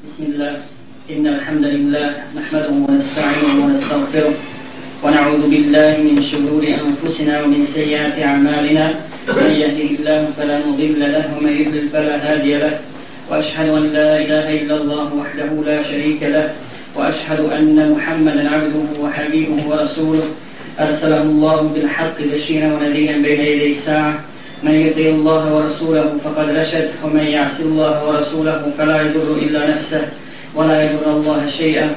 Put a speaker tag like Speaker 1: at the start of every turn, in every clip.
Speaker 1: بسم الله. إن الحمد لله نحمده ونستعينه ونستغفره ونعوذ بالله من شرور أنفسنا ومن سيئات أعمالنا. من يهده الله فلا مضل له ومن يضلل فلا هادي له. وأشهد أن لا إله إلا الله وحده لا شريك له. وأشهد أن محمدا عبده وحبيبه ورسوله. أرسله الله بالحق بشيرا ونذيرا بين يدي الساعة من يطيع الله ورسوله فقد رشد ومن يعص الله ورسوله فلا يضر إلا نفسه ولا يضر الله شيئا.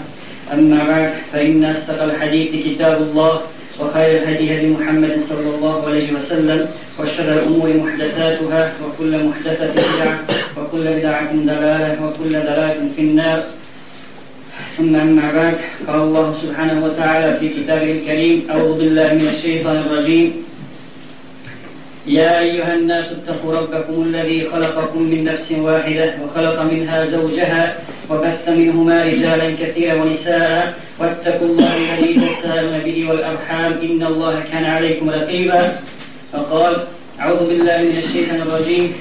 Speaker 1: أما بعد فإن أصدق الحديث كتاب الله وخير الهدي هدي محمد صلى الله عليه وسلم وشر الأمور محدثاتها وكل محدثة بدعة وكل بدعة ضلالة وكل ضلالة في النار. ثم أما بعد قال الله سبحانه وتعالى في كتابه الكريم أعوذ بالله من الشيطان الرجيم. يا أيها الناس اتقوا ربكم الذي خلقكم من نفس واحدة وخلق منها زوجها وبث منهما رجالا كثيرا ونساء واتقوا الله الذي تساءلون به والأرحام إن الله كان عليكم رقيبا. فقال أعوذ بالله من الشيطان الرجيم.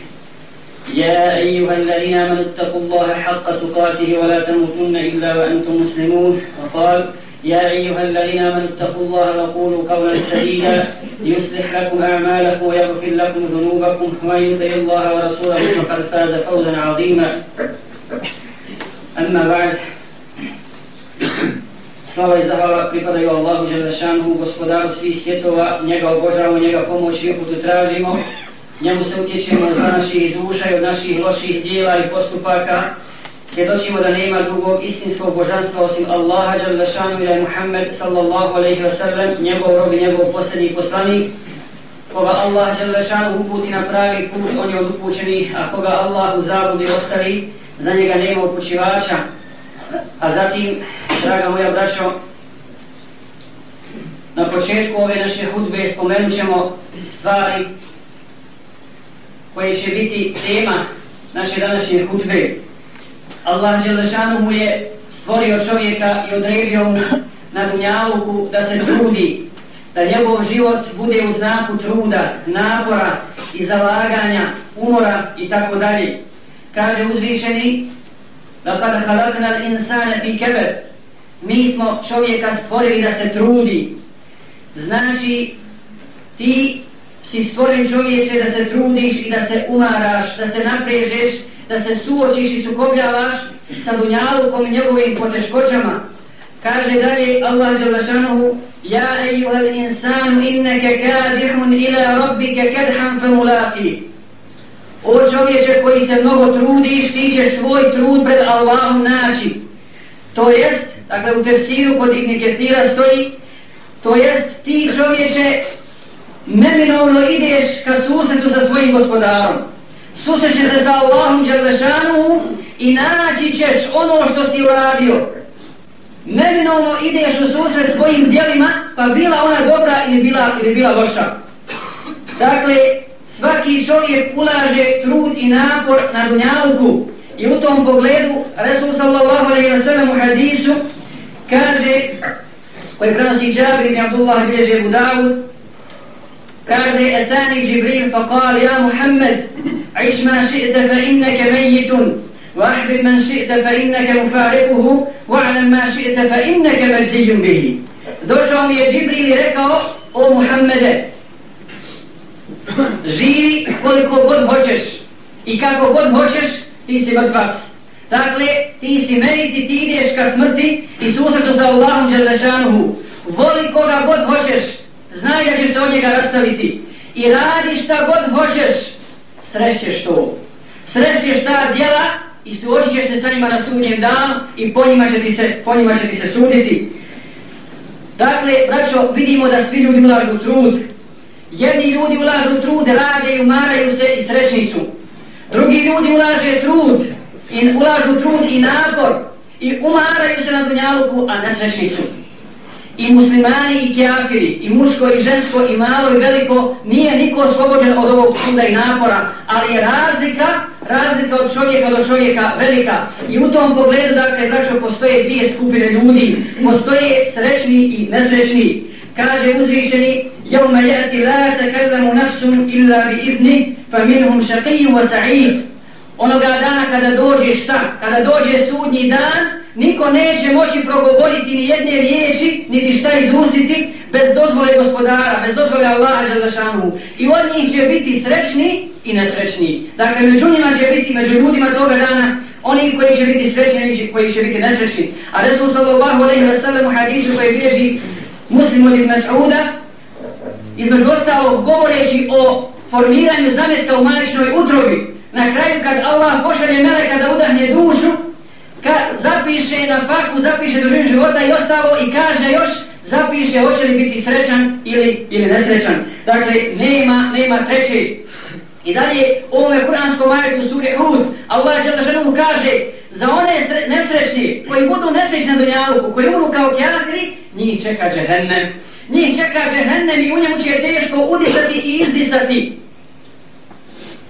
Speaker 1: يا أيها الذين آمنوا اتقوا الله حق تقاته ولا تموتن إلا وأنتم مسلمون. وقال يا أيها الذين آمنوا اتقوا الله وقولوا قولا سديدا يصلح لكم أعمالكم ويغفر لكم ذنوبكم ومن يطع الله ورسوله فقد فاز فوزا عظيما أما بعد Slava i zahvala pripadaju Allahu Đelešanuhu, gospodaru svih svjetova, njega obožavamo, njega pomoć i uputu tražimo, njemu se utječemo od naših duša i od naših loših dijela i postupaka, svjedočimo da nema drugog istinskog božanstva osim Allaha Đalešanu i da je Muhammed sallallahu alaihi ve sellem njegov rob i njegov posljednji poslanik. Koga Allah Đalešanu uputi na pravi put on je od upućenih a koga Allah u zabludi ostavi za njega nema upućivača. A zatim draga moja braćo na početku ove naše hudbe spomenut ćemo stvari koje će biti tema naše današnje hudbe. Allah Đelešanu mu je stvorio čovjeka i odredio mu na dunjaluku da se trudi, da njegov život bude u znaku truda, napora i zalaganja, umora i tako dalje. Kaže uzvišeni, da kada halakna insane fi kebe, mi smo čovjeka stvorili da se trudi. Znači, ti si stvoren čovječe da se trudiš i da se umaraš, da se naprežeš, da se suočiš i sukobljavaš sa dunjalukom i njegovim poteškoćama. Kaže dalje Allah Đalašanohu Ja ejuhel insanu inneke kadihun ila rabbike kadhan fe mulaki. O čovječe koji se mnogo trudiš, ti ćeš svoj trud pred Allahom naći. To jest, dakle u tefsiru kod Ibn Ketira stoji, to jest ti čovječe neminovno ideš ka susretu sa svojim gospodarom susreće se sa Allahom Đelešanu i naći ćeš ono što si uradio. Neminovno ideš u susret svojim dijelima, pa bila ona dobra ili bila, ili bila loša. Dakle, svaki čovjek ulaže trud i napor na dunjaluku. I u tom pogledu, Resul sallallahu alaihi wa sallam u hadisu, kaže, koji prenosi Džabir ibn Abdullah bilježe Budavud, kaže, etani Džibril fa kal, ja Muhammed, عش ما شئت فإنك ميت وأحبب من شئت فإنك مفارقه واعلم ما شئت فإنك مجدي به došao mi je Džibril i rekao o Muhammede živi koliko god hoćeš i kako god hoćeš ti si mrtvac dakle ti si meni ti, ti ideš ka smrti i susretu sa Allahom Đelešanuhu voli koga god hoćeš znaj da ćeš se od njega rastaviti i radi šta god hoćeš srećeš to. Srećeš ta djela i suočit ćeš se sa njima na sudnjem danu i po njima će ti se, po njima će ti se suditi. Dakle, braćo, vidimo da svi ljudi ulažu trud. Jedni ljudi ulažu trud, rade i umaraju se i srećni su. Drugi ljudi ulaže trud i ulažu trud i napor i umaraju se na dunjaluku, a nesrećni su i muslimani i kjafiri, i muško i žensko i malo i veliko, nije niko oslobođen od ovog truda i napora, ali je razlika, razlika od čovjeka do čovjeka velika. I u tom pogledu, dakle, braćo, postoje dvije skupine ljudi, postoje srećni i nesrećni. Kaže uzvišeni, jevme jeti la tekellemu nafsum illa bi idni, fa minhum šaqiju wa sa'id. Onoga dana kada dođe šta? Kada dođe sudnji dan, niko neće moći progovoriti ni jedne riječi, niti šta izustiti, bez dozvole gospodara, bez dozvole Allaha Đalešanu. I od njih će biti srećni i nesrećni. Dakle, među njima će biti, među ljudima toga dana, oni koji će biti srećni i koji će biti nesrećni. A Resul sallallahu alaihi wa sallam u hadisu koji bježi muslim od Ibn Mas'uda, između ostalo govoreći o formiranju zameta u majčnoj utrobi, na kraju kad Allah pošalje meleka da udahne dušu, ka, zapiše na faku, zapiše dužinu života i ostalo i kaže još, zapiše hoće li biti srećan ili, ili nesrećan. Dakle, nema, nema treće. I dalje, u ovome kuranskom ajetu suri Hud, Allah će da ženu kaže, za one nesrećni koji budu nesrećni na dunjaluku, koji umru kao kjafiri, njih čeka džehennem. Njih čeka džehennem i u njemu će teško udisati i izdisati.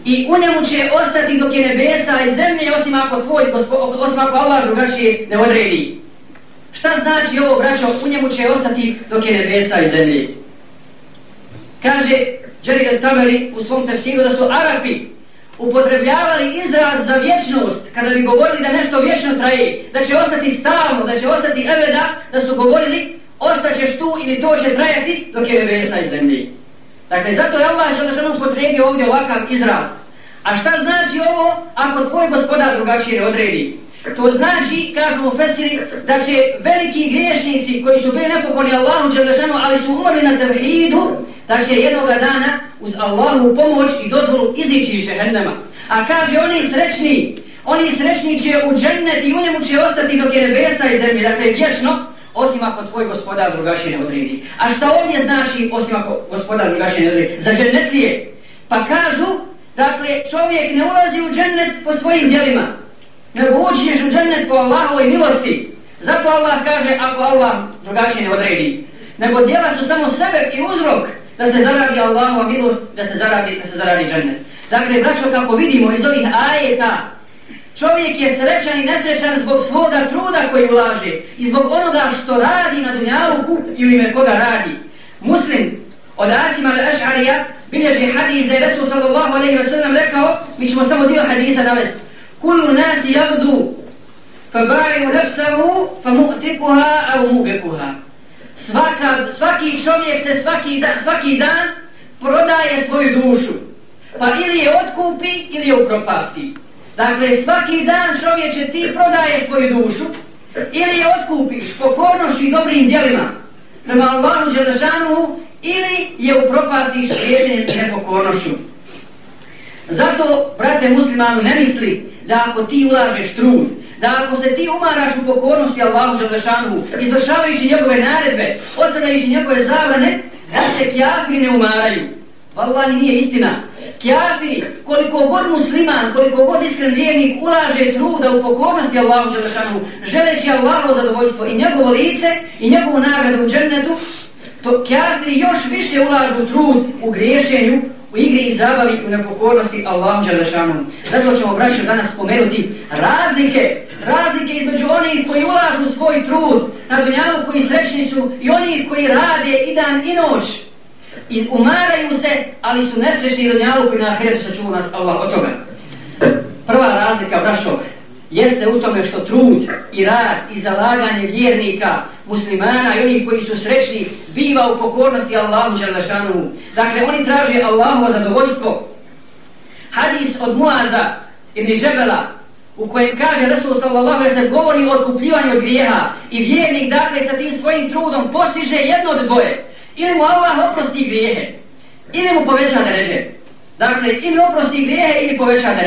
Speaker 1: I u njemu će ostati dok je nebesa i zemlje, osim ako tvoj, osim ako Allah drugačije ne odredi. Šta znači ovo, braćo, u njemu će ostati dok je nebesa i zemlje? Kaže Jerry Taberi u svom tefsiru da su Arapi upotrebljavali izraz za vječnost kada bi govorili da nešto vječno traje, da će ostati stalno, da će ostati eveda, da su govorili ostaćeš tu ili to će trajati dok je nebesa i zemlje. Dakle, zato je Allah što da ovdje ovakav izraz. A šta znači ovo ako tvoj gospodar drugačije ne odredi? To znači, kažemo u Fesiri, da će veliki griješnici koji su bili nepokorni Allahu Đelešanu, ali su umrli na tevhidu, da će jednog dana uz Allahu pomoć i dozvolu izići iz žehennema. A kaže, oni srećni, oni srećni će u džennet i u njemu će ostati dok je nebesa i zemlje, dakle vječno, osim ako tvoj gospodar drugačije ne odredi. A šta ovdje znači, osim ako gospodar drugačije ne odredi? Za džennetlije. Pa kažu, dakle, čovjek ne ulazi u džennet po svojim djelima, nego uđeš u džennet po Allahovoj milosti. Zato Allah kaže, ako Allah drugačije ne odredi. Nego djela su samo sebe i uzrok da se zaradi Allahova milost, da se zaradi, da se zaradi džennet. Dakle, braćo, kako vidimo iz ovih ajeta, čovjek je srećan i nesrećan zbog svoga truda koji ulaže i zbog onoga što radi na dunjaluku i u ime koga radi. Muslim od Asima al-Ash'arija bilježi hadis da je Resul sallallahu alaihi wa sallam rekao, mi ćemo samo dio hadisa navesti, kullu nasi javdu fabaju nefsahu famu'tikuha au mubekuha. Svaka, svaki čovjek se svaki dan, svaki dan prodaje svoju dušu. Pa ili je otkupi ili je upropasti. Dakle, svaki dan čovječe ti prodaje svoju dušu ili je otkupiš pokornošću i dobrim djelima prema Allahu Đelešanu ili je upropastiš rješenjem i nepokornošću. Zato, brate muslimanu, ne misli da ako ti ulažeš trud, da ako se ti umaraš u pokornosti Allahu Đelešanu, izvršavajući njegove naredbe, ostavljajući njegove zabrane, da se kjafiri ne umaraju. Wallahi nije istina. Kjafiri, koliko god musliman, koliko god iskren vjernik ulaže truda u pokornosti Allahu Đelešanu, želeći Allahu zadovoljstvo i njegovo lice i njegovu nagradu u džennetu, to kjafiri još više ulažu trud u griješenju, u igri i zabavi u nepokornosti Allahom Đelešanu. Zato ćemo braću danas spomenuti razlike, razlike između onih koji ulažu svoj trud na dunjalu koji srećni su i onih koji rade i dan i noć. I umaraju se, ali su nesrećni i dunjalu koji na ahiretu sačuva nas Allah o tome. Prva razlika, brašo, jeste u tome što trud i rad i zalaganje vjernika, muslimana i onih koji su srećni biva u pokornosti Allahu Đalešanu. Dakle, oni traže Allahovo zadovoljstvo. Hadis od Muaza ibn Džebela u kojem kaže Resul sallallahu alaihi govori o otkupljivanju od grijeha i vjernik dakle sa tim svojim trudom postiže jedno od dvoje. Ili mu Allah oprosti grijehe, ili mu poveća da. Dakle, ili oprosti grijehe ili poveća da.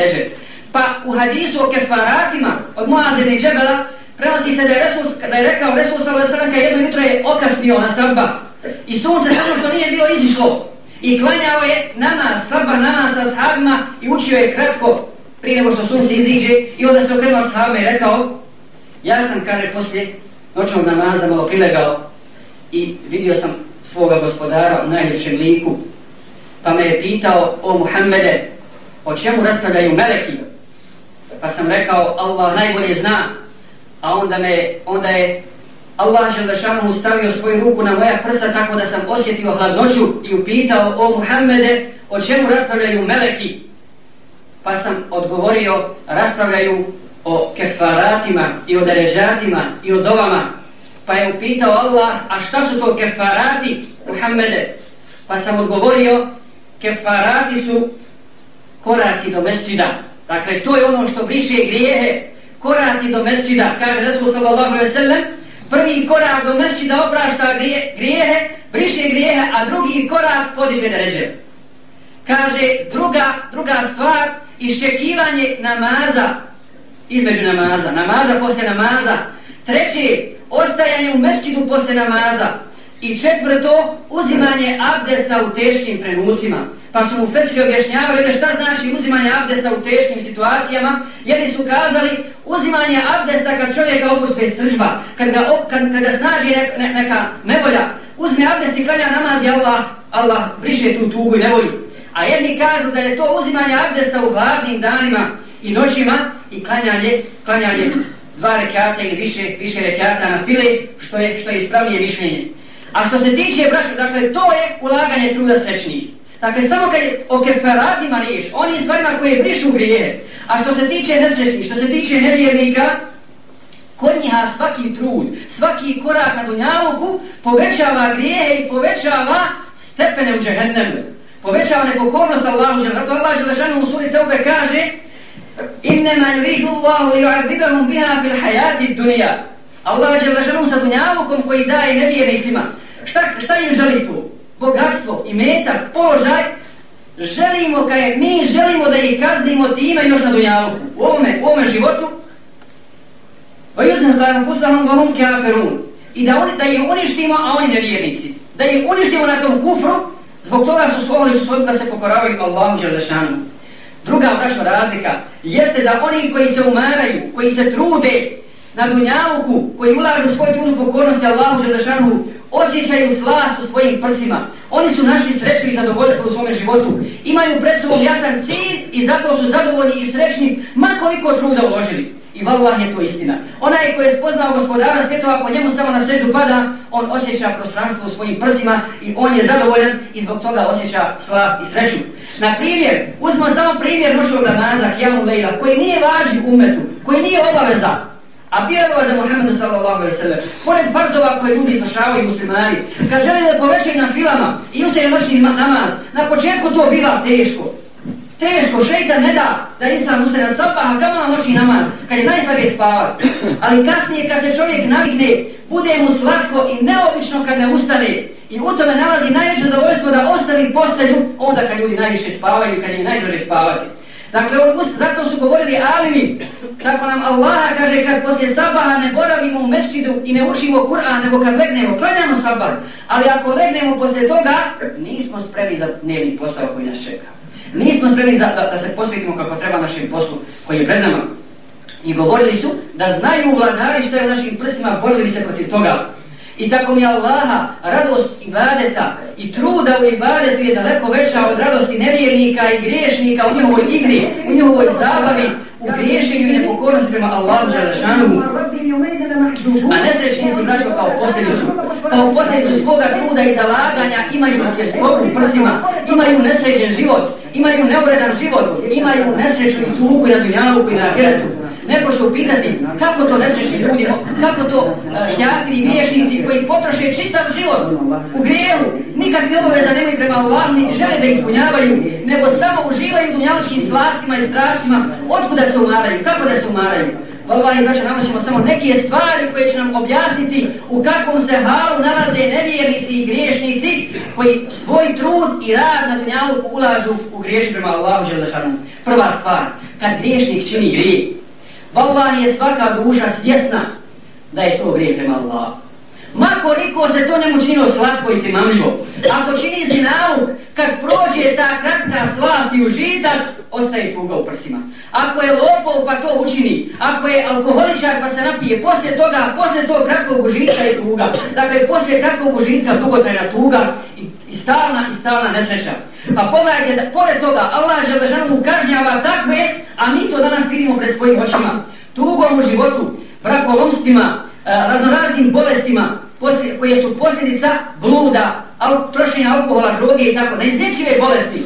Speaker 1: Pa u hadisu o kefaratima od Muazir i Džebela prenosi se da je, Resul, da je rekao Resul sallallahu alaihi jedno jutro je okasnio na sabba i sunce samo što nije bilo izišlo i klanjao je namaz, sabba namaz sa sahabima i učio je kratko prije nego što sunce iziđe i onda se okrenuo sahabima i rekao ja sam kare poslije noćnog namaza malo prilegao i vidio sam svoga gospodara u najljepšem liku. Pa me je pitao o Muhammede o čemu raspravljaju meleki? Pa sam rekao Allah najbolje zna. A onda me onda je Allah Želešanu stavio svoju ruku na moja prsa tako da sam osjetio hladnoću i upitao o Muhammede o čemu raspravljaju meleki? Pa sam odgovorio, raspravljaju o kefaratima i o derežatima i o dovama, pa je upitao Allah, a šta su to kefarati, Muhammede? Pa sam odgovorio, kefarati su koraci do mesčida. Dakle, to je ono što briše grijehe, koraci do mesčida, kaže Resul sallallahu alaihi sallam, prvi korak do mesčida oprašta grije, grijehe, briše grijehe, a drugi korak podiže ređe. Kaže, druga, druga stvar, iščekivanje namaza, između namaza, namaza poslije namaza, treće, ostajanje u mesčidu posle namaza i četvrto, uzimanje abdesta u teškim trenucima. Pa su mu Fesri objašnjavali da šta znači uzimanje abdesta u teškim situacijama, jer su kazali uzimanje abdesta kad čovjeka opuspe sržba, kad ga, kad, kad ga snaži ne, neka nevolja, uzme abdest i klanja namaz i Allah, Allah briše tu tugu i nevolju. A jedni kažu da je to uzimanje abdesta u hladnim danima i noćima i klanjanje, klanjanje dva rekata ili više, više rekata na file, što je, što je ispravnije mišljenje. A što se tiče braću, dakle, to je ulaganje truda srećnih. Dakle, samo kad je o keferatima riješ, oni stvarima koje brišu grije, a što se tiče nesrećnih, što se tiče nevjernika, kod njiha svaki trud, svaki korak na dunjaluku povećava grije i povećava stepene u džehennemu. Povećava nepokornost Allahu džehennemu. Zato Allah žele u suri Teube kaže Innama yuridu Allahu yu'adhibahum biha fil hayati dunya. Allah dželle šanu sa dunjalukom koji daje nevjernicima. Šta šta im želi tu? Bogatstvo, imetak, položaj. Želimo kaj mi želimo da ih kaznimo time još na dunjaluku. U ovome, u ovome životu. Pa yuzna da pusahum wa hum kafirun. I da oni da ih uništimo, a oni nevjernici. Da ih uništimo na tom kufru, zbog toga su svojili su svoju da se pokoravaju Allahu dželle. Druga braćna razlika jeste da oni koji se umaraju, koji se trude na dunjaluku, koji ulažu svoj trud pokornosti Allahu Želešanu, osjećaju slast u svojim prsima. Oni su naši sreću i zadovoljstvo u svome životu. Imaju pred sobom jasan cilj i zato su zadovoljni i srećni, makoliko truda uložili. I vallah je to istina. Onaj koji je spoznao gospodara svjetova, po njemu samo na seždu pada, on osjeća prostranstvo u svojim prsima i on je zadovoljan i zbog toga osjeća slast i sreću. Na primjer, uzmo samo primjer noćnog namaza, Kijamu Lejla, koji nije važni umetu, koji nije obaveza, a bio je za Muhammedu sallallahu alaihi sallam, pored farzova koje ljudi izvršavaju muslimani, kad žele da povećaju na filama i ustaje noćni namaz, na početku to biva teško, Teško, šeitan ne da da insan ustane na sabah, a kamo na noći namaz, kad je najslabije spavat. Ali kasnije, kad se čovjek navikne, bude mu slatko i neobično kad ne ustane. I u tome nalazi najveće zadovoljstvo da ostavi postelju, onda kad ljudi najviše spavaju, kad je najdraže spavati. Dakle, on, zato su govorili alimi, tako nam Allah kaže, kad poslije sabaha ne boravimo u mešćidu i ne učimo Kur'an, nego kad legnemo, klanjamo sabah. Ali ako legnemo poslije toga, nismo spremni za dnevni posao koji nas čeka nismo spremni za, da, da se posvetimo kako treba našem poslu koji je pred nama. I govorili su da znaju vladari što je u našim prstima, borili bi se protiv toga. I tako mi Allaha, radost ibadeta i truda u ibadetu je daleko veća od radosti nevjernika i griješnika u njihovoj igri, u njihovoj zabavi, u griješenju i nepokornosti prema Allahu Želešanu. A nesrećnici braćo kao posljedicu, kao posljedicu svoga truda i zalaganja imaju tjeskopu u prsima, imaju nesrećen život, imaju neuredan život, imaju nesreću i tugu na dunjalu i na heretu. Neko će upitati kako to nesrećni ljudi, kako to e, uh, jakri vješnici koji potroše čitav život u grijevu, nikakve obaveza nemaju prema Allahu, ni žele da ispunjavaju, nego samo uživaju dunjaličkim slastima i strastima, otkuda se umaraju, kako da se umaraju. Wallahi, braćo, nama ćemo samo neke stvari koje će nam objasniti u kakvom se halu nalaze nevjernici i griješnici koji svoj trud i rad na dunjalu ulažu u griješ prema Allahu Đelešanu. Prva stvar, kad griješnik čini grije, Wallahi je svaka duša svjesna da je to grijeh prema Allahu. Makoliko se to njemu činilo slatko i primamljivo. Ako čini zinaluk, kad prođe ta kratka slast i užitak, ostaje tuga u prsima. Ako je lopov pa to učini, ako je alkoholičar pa se napije, poslije toga, poslije tog kratkog užitka je tuga. Dakle, poslije kratkog užitka dugotrajna tuga i, i stalna i stalna nesreća. Pa pogledajte, da, pored toga, Allah žele kažnjava takve, a mi to danas vidimo pred svojim očima. Tugom u životu, brakolomstvima, e, raznoraznim bolestima, poslije, koje su posljedica bluda, al, trošenja alkohola, droge i tako, neizlječive bolesti.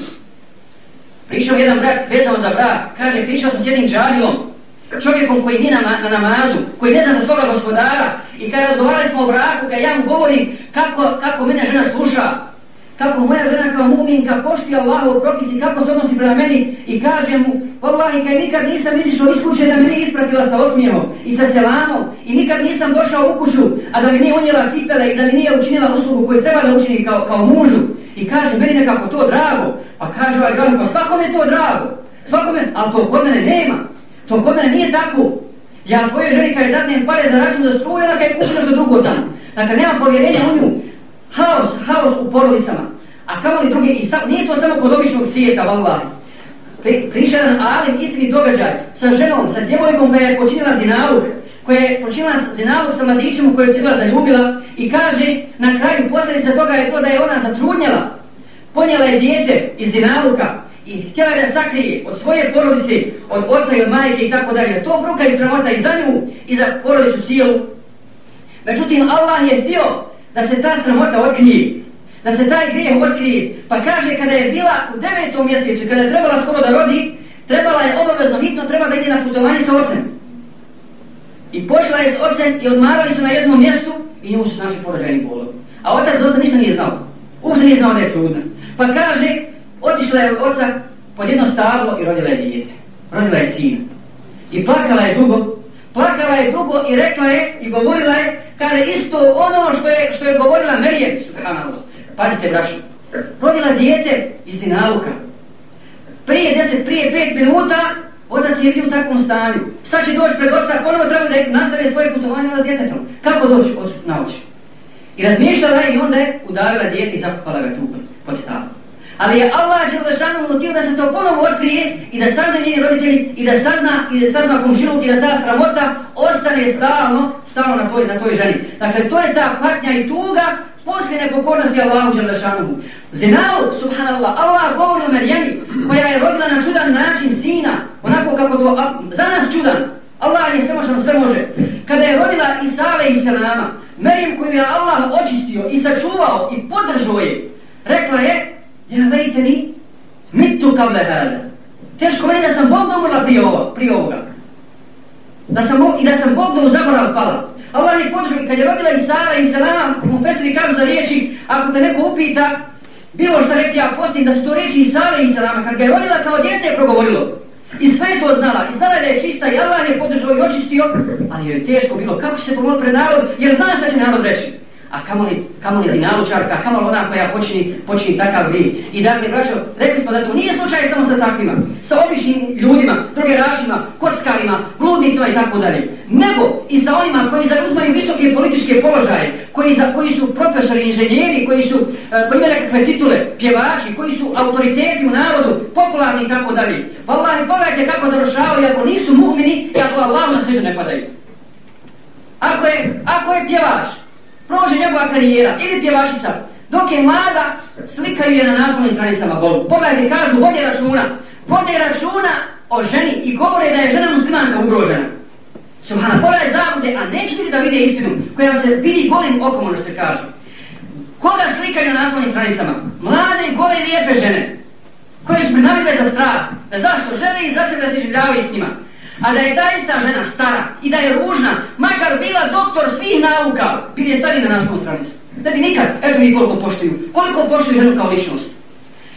Speaker 1: Pričao jedan brat vezano za brak, kaže, pričao sam s jednim džarijom, čovjekom koji nije na, na namazu, koji ne zna za svoga gospodara, i kada razgovarali smo o braku, kada ja mu govorim kako, kako mene žena sluša, kako moja žena kao muminka pošti Allahov propis i kako se odnosi prema meni i kaže mu, Wallahi, kaj nikad nisam izišao iz kuće da me nije ispratila sa osmijevom i sa selamom i nikad nisam došao u kuću, a da mi nije unijela cipele i da mi nije učinila uslugu koju treba da učini kao, kao mužu. I kaže, meni nekako to drago. Pa kaže ovaj gledam, pa svakome je to drago. Svakome, ali to kod mene nema. To kod mene nije tako. Ja svoje ženi kada je dadnem pare za račun za struju, ona kada je kupila za drugo tamo. Dakle, nema povjerenja u nju haos, haos u porodicama. A kamo li drugi, i sam, nije to samo kod običnog svijeta, vallahi. Pri, priša jedan alim istini događaj sa ženom, sa djevojkom koja je počinila zinaluk, koja je počinila zinaluk sa mladićem u kojoj se bila zaljubila i kaže na kraju posljedica toga je to da je ona zatrudnjela. Ponijela je dijete iz zinaluka i htjela da sakrije od svoje porodice, od oca i od majke i tako dalje. To bruka i sramota i za nju i za porodicu cijelu. Međutim, Allah je htio da se ta sramota otkrije, da se taj grijeh otkrije, pa kaže kada je bila u devetom mjesecu, kada je trebala skoro da rodi, trebala je obavezno hitno, treba da ide na putovanje sa ocem. I pošla je s ocem i odmarali su na jednom mjestu i njemu su naši porođajni bolovi. A otac za oca ništa nije znao. Uopšte nije znao da je trudna. Pa kaže, otišla je od oca pod jedno stablo i rodila je dijete. Rodila je sina. I plakala je dugo, plakala je dugo i rekla je i govorila je kaže isto ono što je, što je govorila Merijem, subhanallah. Pazite, braćo, rodila dijete iz sinaluka Prije deset, prije 5 minuta, otac je bio u takvom stanju. Sad će doći pred oca, ponovo treba da nastave svoje putovanje s djetetom. Kako doći od na oči? I razmišljala je i onda je udarila dijete i zakupala ga tu pod stavom. Ali je Allah Đelešanu htio da se to ponovo otkrije i da sazna njeni roditelji i da sazna i da sazna komšiluk i da ta sramota ostane stalno, stalno na toj, na toj ženi. Dakle, to je ta patnja i tuga poslije nepokornosti Allahu Đelešanu. Zinao, subhanallah, Allah govori o Marijani koja je rodila na čudan način sina, onako kako to, za nas čudan. Allah je sve možemo, sve može. Kada je rodila Isale i Salama, Merjem koju je Allah očistio i sačuvao i podržao je, rekla je, Ja lejte ni, mitu kao lehale. Teško meni da sam bodno umrla prije, ovo, prije ovoga. Da sam, I da sam bodno u zaborav pala. Allah je podržao i kad je rodila Isara i Salama, mu fesiri kažu za riječi, ako te neko upita, bilo što reći, ja postim da su to riječi Isara i Salama, kad ga je rodila kao djete je progovorilo. I sve to znala. I znala da je čista i Allah je podržao i očistio, ali joj je teško bilo kako se pomoći pred narod, jer znaš da će narod reći a kamoli, kamoli zinalučarka, kamoli ona koja počini, počini takav grijeh. I dakle, braćo, rekli smo da to nije slučaj samo sa takvima, sa običnim ljudima, drogerašima, kockarima, bludnicima i tako dalje. Nego i sa onima koji zauzmaju visoke političke položaje, koji, za, koji su profesori, inženjeri, koji su, e, koji imaju nekakve titule, pjevači, koji su autoriteti u narodu, popularni i tako dalje. Wallahi, pogledajte kako završavaju, ako nisu mu'mini, kako Allah na sviđu ne padaju. Ako je, ako je pjevač, prođe njegova karijera ili pjevačica, dok je mlada, slikaju je na naslovnim stranicama golu. Pogledajte, kažu, vode računa, vode računa o ženi i govore da je žena muslimanka ugrožena. Subhana, pogledaj zavude, a neće ljudi da vide istinu, koja se vidi golim okom, ono se kaže. Koga slikaju na naslovnim stranicama? Mlade, gole lijepe žene, koje su prinavile za strast. Zašto? Žele i za sebe da se življavaju s njima. A da je ta ista žena stara i da je ružna, makar bila doktor svih nauka, bili je stari na naslovnu stranicu. Da bi nikad, eto mi koliko poštuju, koliko poštuju ženu kao ličnost.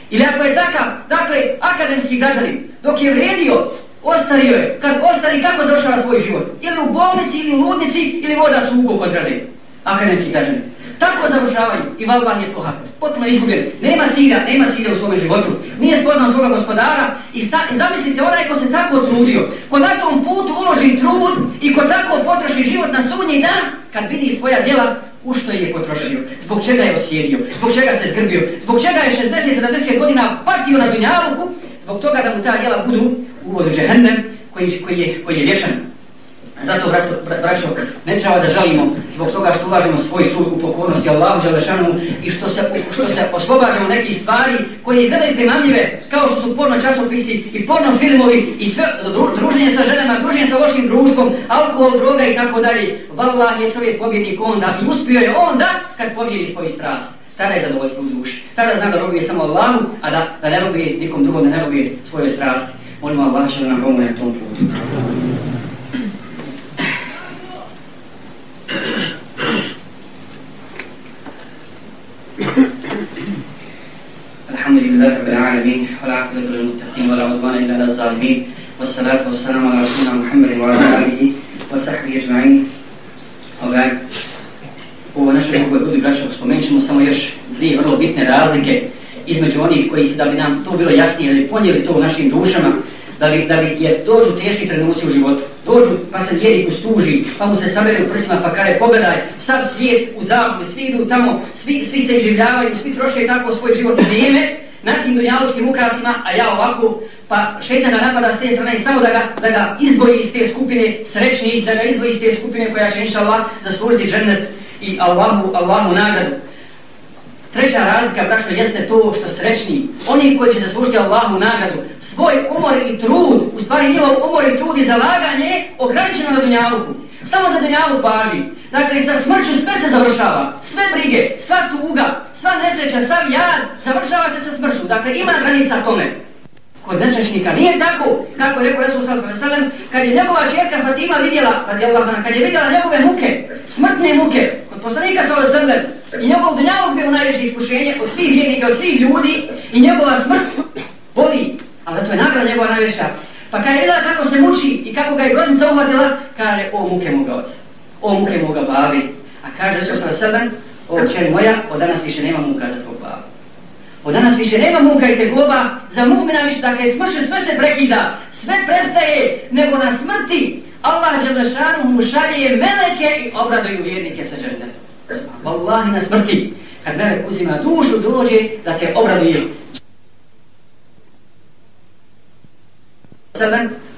Speaker 1: Ili ako je takav, dakle, akademski građanin, dok je vredio, ostario je, kad ostari, kako završava svoj život? Ili u bolnici, ili u ludnici, ili vodac u ugo kod zrade. Akademski građanin. Tako završavaju i valvan je to hak. Potpuno izgubljen. Nema cilja, nema cilja u svom životu. Nije spoznao svoga gospodara i, sta, i zamislite onaj ko se tako trudio, ko na tom putu uloži trud i ko tako potroši život na sunji dan, kad vidi svoja djela, u što je potrošio, zbog čega je osjedio, zbog čega se zgrbio, zbog čega je 60-70 godina patio na dunjaluku, zbog toga da mu ta djela budu u vodu džehennem koji, koji, je, koji je vječan. Zato, brato, braćo, ne treba da žalimo zbog toga što ulažemo svoj trud u pokornosti Allahu Đalešanu i što se, što se oslobađamo nekih stvari koje izgledaju primamljive kao što su porno časopisi i porno filmovi i sve druženje sa ženama, druženje sa lošim društvom, alkohol, droga i tako dalje. Vallah je čovjek pobjednik onda i uspio je onda kad pobjedi svoj strast. tada je zadovoljstvo u duši. Tada zna da robuje samo Allahu, a da, da ne robuje nikom drugom, da ne robuje svoje strasti. Molimo Allah da nam pomoje na tom putu. الحمد لله رب العالمين والعاقبة للمتقين ولا عدوان إلا على الظالمين والصلاة والسلام على رسولنا محمد وعلى آله وصحبه أجمعين وبعد ovo naše mogu ljudi braćo, spomenut ćemo samo još dvije vrlo bitne razlike između onih koji su, da bi nam to bilo jasnije, ili ponijeli to u našim dušama, da bi, da bi jer dođu teški trenuci u životu. Dođu pa se vjeriku stuži, pa mu se sabere u prsima, pa kare pogledaj, sav svijet u zavu, svi idu tamo, svi, svi se življavaju, svi troše tako svoj život vrijeme na tim dunjaločkim ukrasima, a ja ovako, pa šeitana napada s te strane samo da ga, da ga izboji iz te skupine srećnih, da ga izboji iz te skupine koja će inša Allah zaslužiti džennet i Allahu, Allahu nagradu. Treća razlika, braćo, jeste to što srećni, oni koji će zaslužiti Allahu nagradu, svoj umor i trud, u stvari njihov umor i trud i zalaganje, ograničeno na dunjaluku. Samo za dunjalu važi. Dakle, sa smrću sve se završava. Sve brige, sva tuga, sva nesreća, sav jad, završava se sa smrću. Dakle, ima granica tome. Kod nesrećnika nije tako, kako je rekao Resul s.a.v. kad je njegova čerka Fatima vidjela, kad je Allah, kad je vidjela njegove muke, smrtne muke, kod poslanika s.a.v. i njegov dunjavog bio najveće iskušenje od svih vjernika, od svih ljudi i njegova smrt boli, ali to je nagrada njegova najveća. Pa kada je vidjela kako se muči i kako ga je groznica uhvatila, kaže, o muke moga oca, o muke moga babi. A kaže Resul s.a.v. o čer moja, od danas više nema muka za tvoj. Od danas više nema muka i tegoba, za mu'mina više, dakle, smrću sve se prekida, sve prestaje, nego na smrti Allah Đelešanu mu šalje meleke i obraduju vjernike sa džennetom. Wallahi na smrti, kad melek uzima dušu, dođe da te obraduje.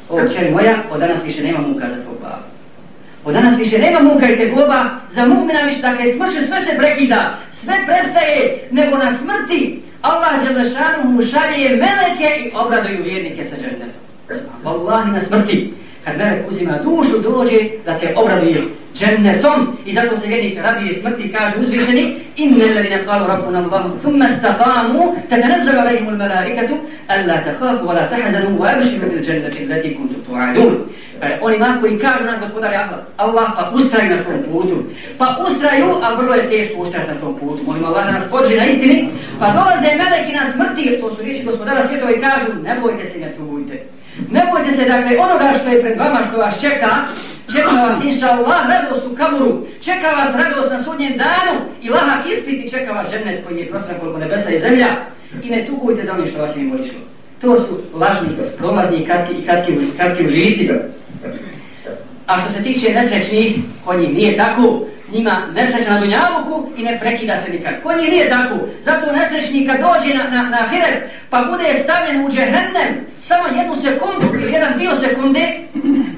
Speaker 1: O čeri moja, od danas više nema muka za tvoj babu. Od danas više nema muka i tegoba, za mu'mina više, dakle, smrću sve se prekida, sve prestaje, nego na smrti Allah Đelešanu mu šalje meleke i obraduju vjernike sa džennetom. Wallahi na smrti, kad melek uzima dušu, dođe da te obraduje džennetom. I zato se vjernik raduje smrti kaže uzvišeni inne ladine kalu rabbuna Allahu thumma staqamu tatanazzalu alayhim almalaikatu alla takhafu wa la tahzanu wa abshiru bil jannati allati kuntum tu'adun. Pa oni ma koji kažu nam gospodar Allah, pa ustraju na tom putu. Pa ustraju, a vrlo je teško ustrati na tom putu. Molim Allah da nas podži na istini. Pa dolaze meleki na smrti to su riječi gospodara svjetova i kažu ne bojte se, ne tugujte ne bojte se dakle onoga što je pred vama što vas čeka čeka vas inša Allah radost u kaburu, čeka vas radost na sudnjem danu i lahak ispit i čeka vas ženet koji je prostran koliko nebesa i zemlja i ne tugujte za onim što vas je mimo išlo. To su lažni, prolazni i kratki, i kratki, kratki u. A što se tiče nesrećnih, kod njih nije tako, njima nesreća na dunjavuku i ne prekida se nikad. Ko njih nije tako, zato nesrećnika dođe na, na, na hiret, pa bude stavljen u džehennem, samo jednu sekundu ili jedan dio sekunde,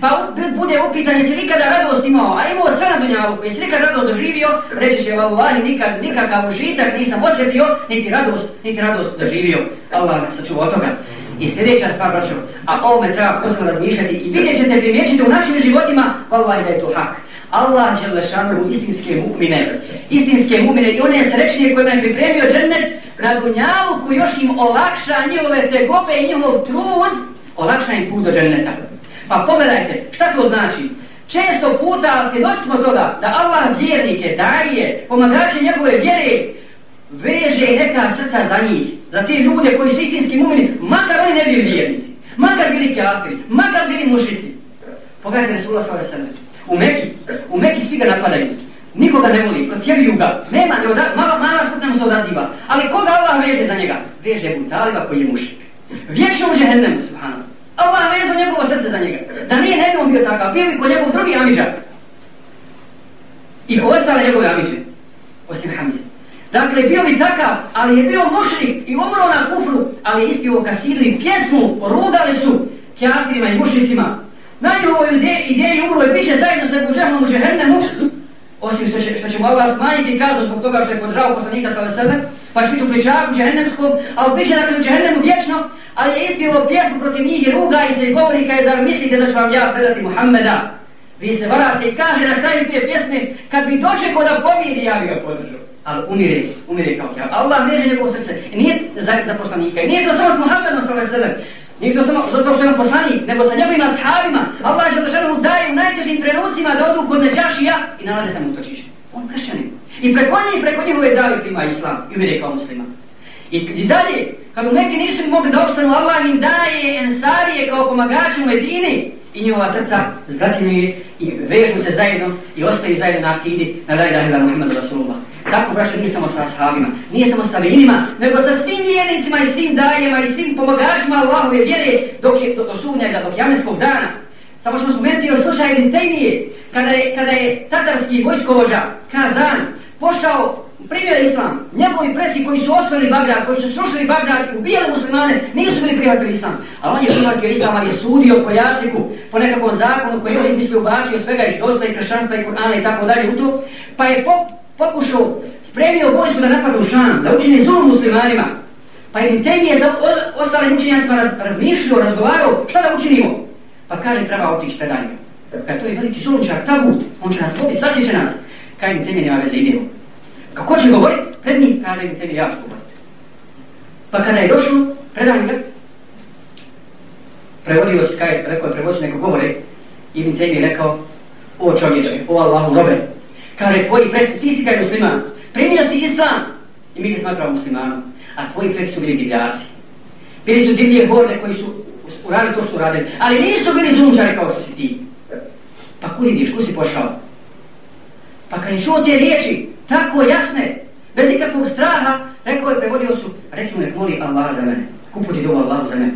Speaker 1: pa bude upitan jesi nikada radost imao, a imao sve na dunjavuku, jesi nikad radost doživio, reći će, vallahi, nikad, nikakav užitak nisam osjetio, niti radost, niti radost doživio. Allah nas sačuva od toga. I sljedeća stvar, braćo, a ovome treba posebno razmišljati i vidjet ćete, primjećite u našim životima, vallahi da je to hak. Allah je lešanu istinske mu'mine, istinske mu'mine i one srećnije kojima je pripremio džennet na dunjalu koji još im olakša njihove tegobe i njihov trud, olakša im put do dženneta. Pa pogledajte, šta to znači? Često puta svjedoci smo toga da Allah vjernike daje, pomagače njegove vjere, veže neka srca za njih, za te ljude koji su istinski mumini, makar oni ne bili vjernici, makar bili kafiri, makar bili mušici. Pogledajte Resulullah s.a.v. U Meki, u Meki svi ga napadaju. Nikoga ne voli, protjeruju ga. Nema, ne oda, mala, mala skupna mu se odaziva. Ali koga Allah veže za njega? Veže mu taliba koji je mušik. Vječno u žehennemu, subhanu. Allah vezao njegovo srce za njega. Da nije ne bi on bio takav, bio bi ko njegov drugi amiža. I ko ostale njegove amiže. Osim Hamze. Dakle, bio bi takav, ali je bio mušrik i umro na kufru, ali je ispio kasirli pjesmu, rudalicu, kjafirima i mušricima, Na njihovoj ideji umro je biće zajedno sa Ebu Džehlom u Džehennemu, osim što će, što će mu Allah smanjiti kaznu zbog toga što je podržao poslanika sa sebe, pa će biti u pričaku Džehennemskom, ali biće dakle u Džehennemu vječno, ali je ispjevao pjesmu protiv njih i ruga i se i govori kaj zar mislite da ću vam ja predati Muhammeda. Vi se varate i kaže na kraju te pjesme, kad bi dočekao da pomiri, ja bi ga podržao. ali umire, umire kao kjava. Allah veže njegovo srce. I nije za, za poslanika. I nije to samo s Muhammedom s.a.v. Nije to samo zato što je on poslanik, nego sa njegovim ashabima. Allah je žele daje u najtežim trenucima da odu kod neđašija i nalaze tamo utočište. On kršćanin. I preko nje i preko njihove dali prima islam. I umire kao muslima. I, I dalje, kako neki nisu mogli da obstanu, Allah im daje ensarije kao pomagači u Medini i njihova srca zbratimuje i vežu se zajedno i ostaju zajedno na akidi na daj ilaha ila Muhammadu Rasulullah. Kako braćo, nije samo sa ashabima, nije samo sa vejinima, nego sa svim vjernicima i svim dajima i svim pomagačima Allahove vjere dok je do, do sunnjega, do jamenskog dana. Samo ćemo spomenuti još slučaj Ibn kada je, kada je tatarski vojskovođa Kazan pošao primjer islam, njegovi preci koji su osvojili Bagdad, koji su srušili Bagdad i ubijali muslimane, nisu bili prihvatili islam. A on je prihvatio islam, ali je sudio po jasliku, po nekakvom zakonu koji je on izmislio, bačio svega i dosta i kršćanstva i Kur'ana i tako dalje u to, pa je po, pokušao, spremio vojsku da napadu Šan, da učine zulum muslimanima. Pa je Temije za ostalim učenjacima raz, razmišljio, razgovarao, šta da učinimo? Pa kaže, treba otići predanje. Kad to je veliki zulumčar, tabut, on će nas voditi, će nas. Kaj Temije nema veze, idemo. Kako će govoriti? Pred njim kaže mi tebi ja ću govoriti. Pa kada je došao, predanje ga, prevodio se, kaj, rekao je prevodio neko govore, Ibn mi rekao, o čovječe, o Allahu robe, kaže, tvoji preci, ti si kaj musliman, primio si islam, i mi ga smatramo muslimanom, a tvoji preci su bili divljaci. Bili su divlje horde koji su uradili to što uradili, ali nisu bili zunčari kao što si ti. Pa kud ideš, kud si pošao? Pa kad je čuo te riječi, tako jasne, bez ikakvog straha, rekao je, prevodio su, recimo nek moli Allah za mene, kuputi dobu Allah za mene.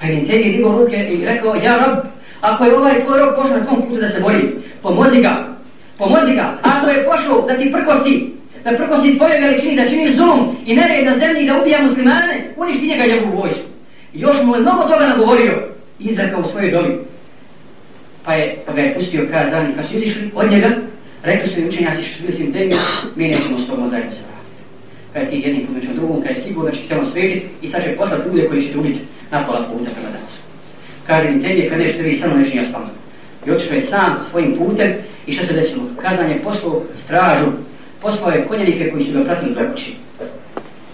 Speaker 1: Pa je tebi digo ruke i rekao, ja rab, ako je ovaj tvoj rob pošao na tvom putu da se boji, pomozi ga, pomozi ga, ako je pošlo da ti prkosti, da prkosti tvoje veličini, da čini zulum i nered na zemlji da ubija muslimane, uništi njega njegovu vojsku. Još mu je mnogo toga nagovorio, izrekao u svojoj dobi. Pa je, pa ga je pustio kazani, kad su izišli od njega, Rekli su mi učenjaci što su bili svim temima, mi nećemo s tobom zajedno se vratiti. Pa kada ti jednim pomoću drugom, kada je sigurno da će htjeno svetiti i sad će poslati ljude koji će te ubiti na pola puta prema danas. Kaže mi temije, kad nešto vi samo nešto nije spavno. I otišao je sam svojim putem i što se desilo? Kazan je poslao stražu, poslao je konjenike koji su ga pratili do kući.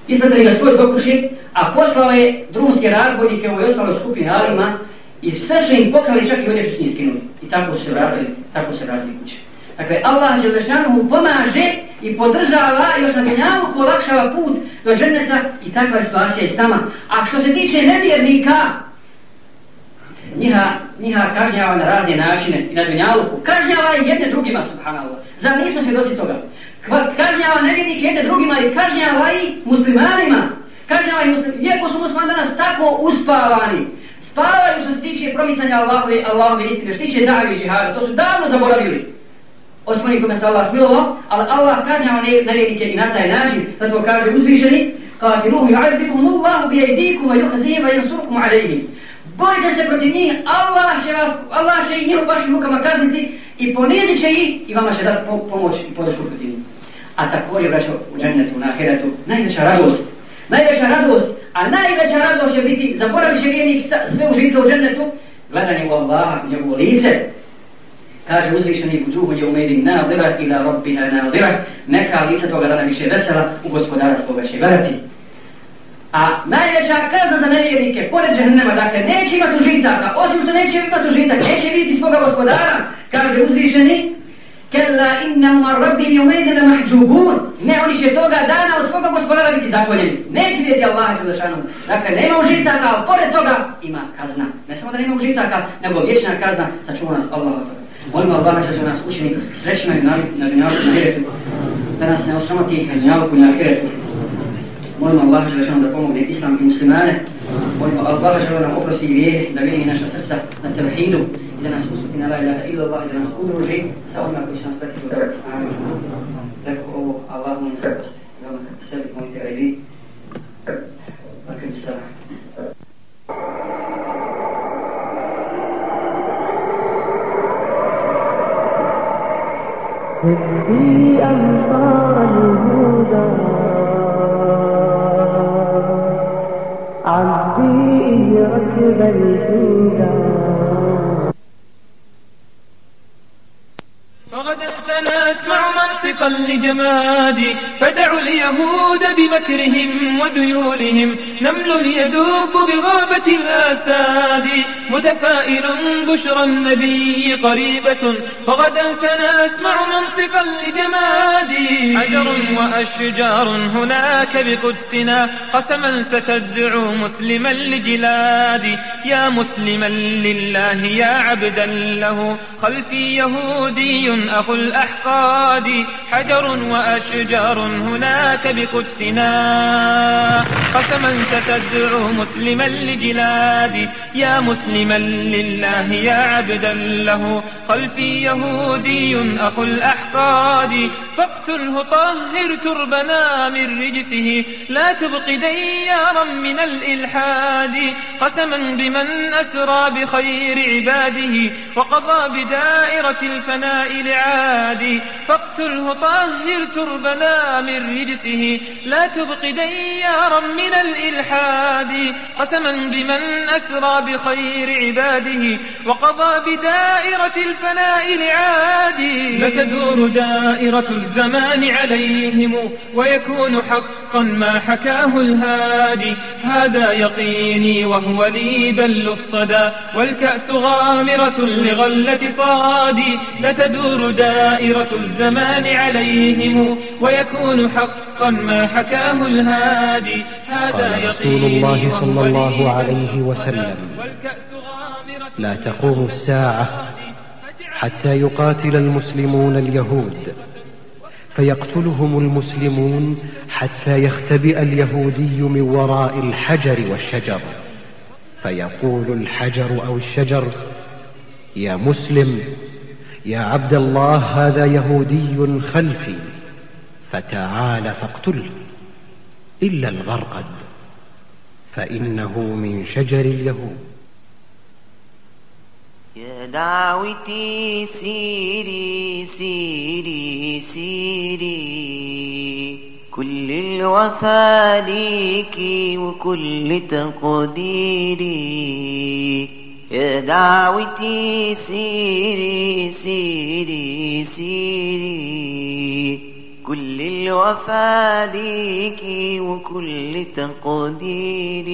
Speaker 1: Ispratili ga svoj do kući, a poslao je drumske razbojnike u ovoj ostaloj skupini alima i sve su im pokrali čak i odjeću s njih skinuli. I tako su se vratili, tako se vratili kući. Dakle, Allah Želešanu mu pomaže i podržava i još na dunjavu polakšava put do džerneta i takva situacija je s nama. A što se tiče nevjernika, njiha, njiha kažnjava na razne načine i na dunjavu, kažnjava i jedne drugima, subhanallah. Zar nismo se dosi toga? Kažnjava nevjernike jedne drugima i kažnjava i muslimanima. Kažnjava i muslimanima. Iako su musliman danas tako uspavani, spavaju što se tiče promicanja Allahove, Allahove istine, što se tiče davi džihada, to su davno zaboravili osmani kome se Allah smilovao, ali Allah kažnjava nevjernike i na taj način, zato kaže uzvišeni, قاتلوهم يعذبهم الله بأيديكم ويخزيهم وينصركم عليهم Bojite se protiv njih, Allah će vas, Allah će i njih u vašim rukama kazniti i ponizit će ih i vama će dati pomoć i podršku protiv njih. A također, braćo, u džennetu, na ahiretu, najveća radost, najveća radost, a najveća radost će biti, zaboravit će vijenik sve užitke u džennetu, gledanje u Allaha, njegovo lice, kaže uzvišeni buđuhu je umedin nadira ila robbiha nadira, neka lica toga dana više vesela, u gospodara svoga će verati. A najveća kazna za nevjernike, pored žehnema, dakle, neće imati užitaka, osim što neće imati užitak, neće vidjeti svoga gospodara, kaže uzvišeni, Kella innahum ar-rabbi yawmaydin mahjubun. Ne oni će toga dana od svoga gospodara biti zakoljeni. Neće vidjeti Allaha dželle šanu. Dakle nema užitaka, al pored toga ima kazna. Ne samo da nema užitaka, nego vječna kazna sačuva nas Allah od toga. Molimo Allah da će nas učini srećima i na dunjavku na ahiretu, da nas ne osramoti na dunjavku na ahiretu. Molimo Allah da nam da pomogne islam i muslimane. Molimo Allah da će nam oprosti i vijeh, da vidi naša srca na tevhidu i da nas usputi na la ilaha illa Allah i da nas udruži sa onima koji će nas preti u. Amin. Rekao ovo Allah mu ne zaposti. Vama sebi molite, a i vi. Bakim salam. هدي أنصار
Speaker 2: منطقا لجمادي فدعوا اليهود بمكرهم وذيولهم. نمل يدوب بغابة الأساد متفائل بشرى النبي قريبة. فغدا سنسمع منطقا لجمادي حجر وأشجار هناك بقدسنا قسما ستدعو مسلما لجلادي يا مسلما لله يا عبدا له خلفي يهودي أخو الأحقاد. حجر وأشجار هناك بقدسنا. قسما ستدعو مسلما لجلادي يا مسلما لله يا عبدا له. خلفي يهودي أخو الأحقاد. فاقتله طهر تربنا من رجسه. لا تبق ديارا من الإلحاد. قسما بمن أسرى بخير عباده. وقضى بدائرة الفناء لعادي فاقتله طهر تربنا من رجسه. لا تبق ديارا من الإلحاد. قسما بمن أسرى بخير عباده. وقضى بدائرة الفناء لعادي. لتدور دائرة الزمان عليهم. ويكون حقا ما حكاه الهادي. هذا يقيني وهو لي بل الصدى. والكأس غامرة لغلة صادي. لتدور دائرة الزمان عليهم ويكون حقا ما حكاه الهادي.
Speaker 3: هذا قال رسول الله صلى الله عليه وسلم. لا تقوم الساعة حتى يقاتل المسلمون اليهود. فيقتلهم المسلمون حتى يختبئ اليهودي من وراء الحجر والشجر. فيقول الحجر أو الشجر يا مسلم يا عبد الله هذا يهودي خلفي. فتعال فاقتله إلا الغرقد. فإنه من شجر اليهود.
Speaker 4: يا دعوتي سيري سيري سيري. كل الوفا ليك وكل تقديري. دعوتي سيري سيري سيري. كل الوفا ليك وكل تقديري.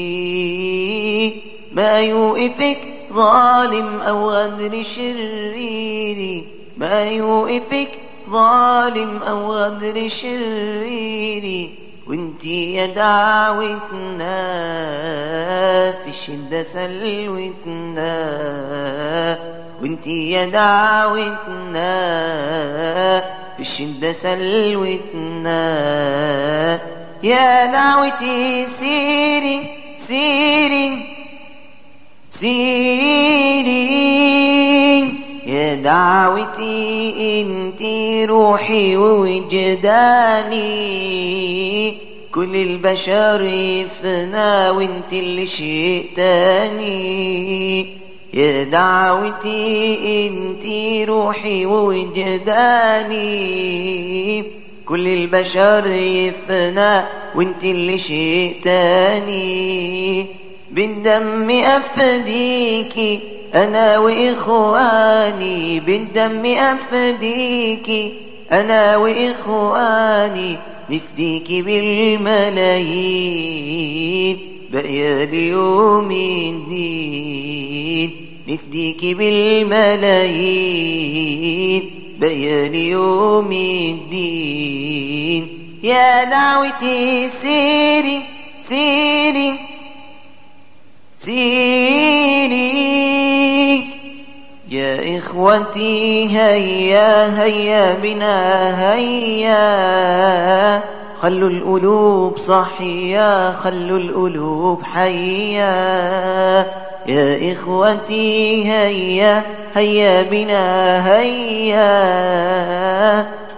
Speaker 4: ما يوقفك ظالم أو غدر شريري. ما يوقفك ظالم أو غدر شريري. وانتي يا دعوتنا في الشدة سلوتنا وانتي يا دعوتنا في الشدة سلوتنا يا دعوتي سيري سيري سيري. دعوتي إنتي روحي ووجداني. كل البشر يفنى وانت اللي شيء تاني يا دعوتي إنتي روحي ووجداني. كل البشر يفنى وانت اللي شيء تاني بالدم أفديكي أنا وإخواني بالدم أفديكي أنا وإخواني نفديك بالملايين. بقي اليوم الدين نفديك بالملايين. بقي اليوم الدين. يا دعوتي سيري سيري سيري. يا إخوتي هيا هيا بنا هيا. خلوا القلوب صحيا خلوا القلوب حيا يا إخوتي هيا هيا بنا هيا.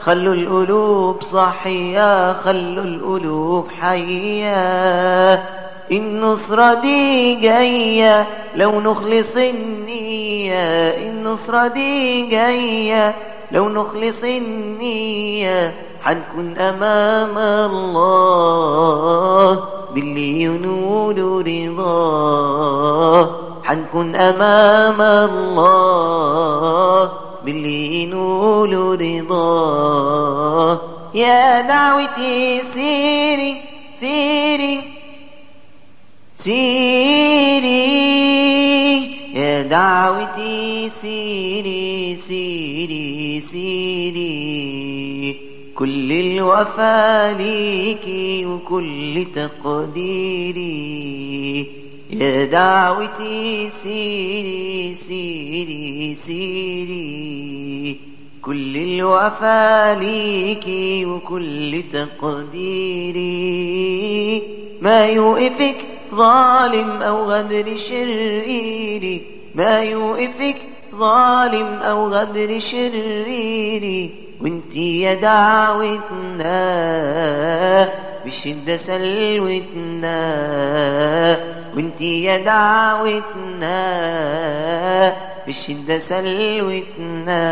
Speaker 4: خلوا القلوب صحيا خلوا القلوب حيا النصرة دي جاية لو نخلص النية النصرة دي جاية لو نخلص النية حنكون أمام الله باللي ينول رضاه. حنكون أمام الله باللي ينول رضاه. يا دعوتي سيري سيري سيري يا دعوتي سيري سيري سيري. كل الوفا ليكي وكل تقديري. يا دعوتي سيري سيري سيري. كل الوفا ليكي وكل تقديري. ما يوقفك ظالم أو غدر شريري. ما يوقفك ظالم أو غدر شريري. وانتي يا دعوتنا بشدة سلوتنا. وانتي يا دعوتنا بشدة سلوتنا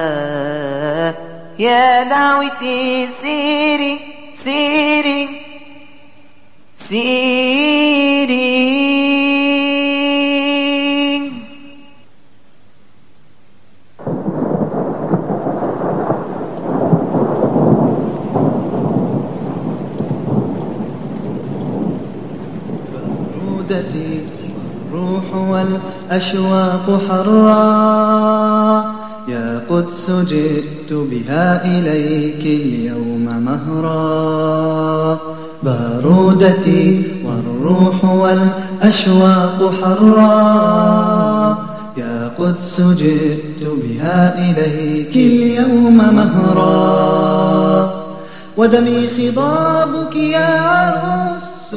Speaker 4: يا دعوتي سيري سيري سيري
Speaker 5: برودتي والروح والأشواق حرا يا قدس جئت بها إليك اليوم مهرا. بارودتي والروح والأشواق حرا يا قدس جئت بها إليك اليوم مهرا. ودمي خضابك يا عروس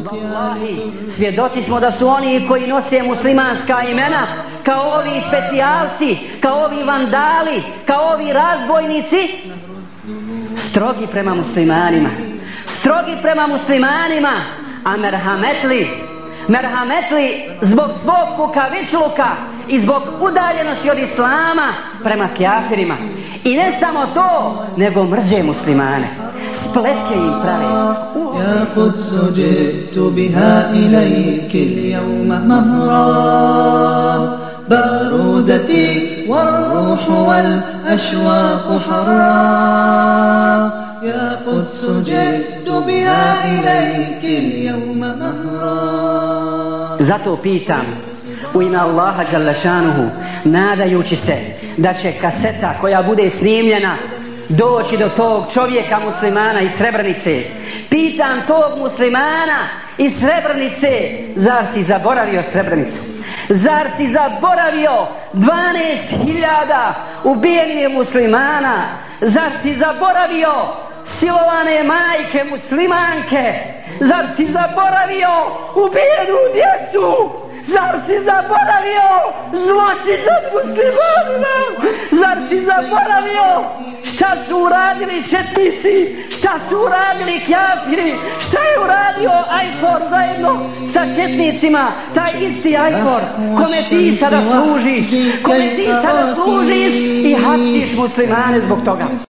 Speaker 6: Wallahi, svjedoci smo da su oni koji nose muslimanska imena kao ovi specijalci, kao ovi vandali, kao ovi razbojnici strogi prema muslimanima strogi prema muslimanima. A merhametli merhametli zbog svog kukavičluka i zbog udaljenosti od islama prema kjafirima. I ne samo to nego mrze muslimane. Spletke im prave.
Speaker 5: يا قدس جئت بها إليك اليوم مهرا بارودتي والروح والأشواق حرا يا قدس جئت بها إليك اليوم مهرا
Speaker 6: Zato pitam u ime Allaha Đalešanuhu, nadajući se da će kaseta koja bude snimljena doći do tog čovjeka muslimana iz Srebrnice. Pitam tog muslimana iz Srebrnice, zar si zaboravio Srebrnicu? Zar si zaboravio 12.000 ubijenih muslimana? Zar si zaboravio silovane majke muslimanke? Zar si zaboravio ubijenu djecu? Zar si zaboravio zločin nad muslimanima? Zar si zaboravio šta su uradili četnici? Šta su uradili kjafiri? Šta je uradio Ajfor zajedno sa četnicima? Taj isti Ajfor kome ti sada služiš, kome ti sada služiš i hapsiš muslimane zbog toga.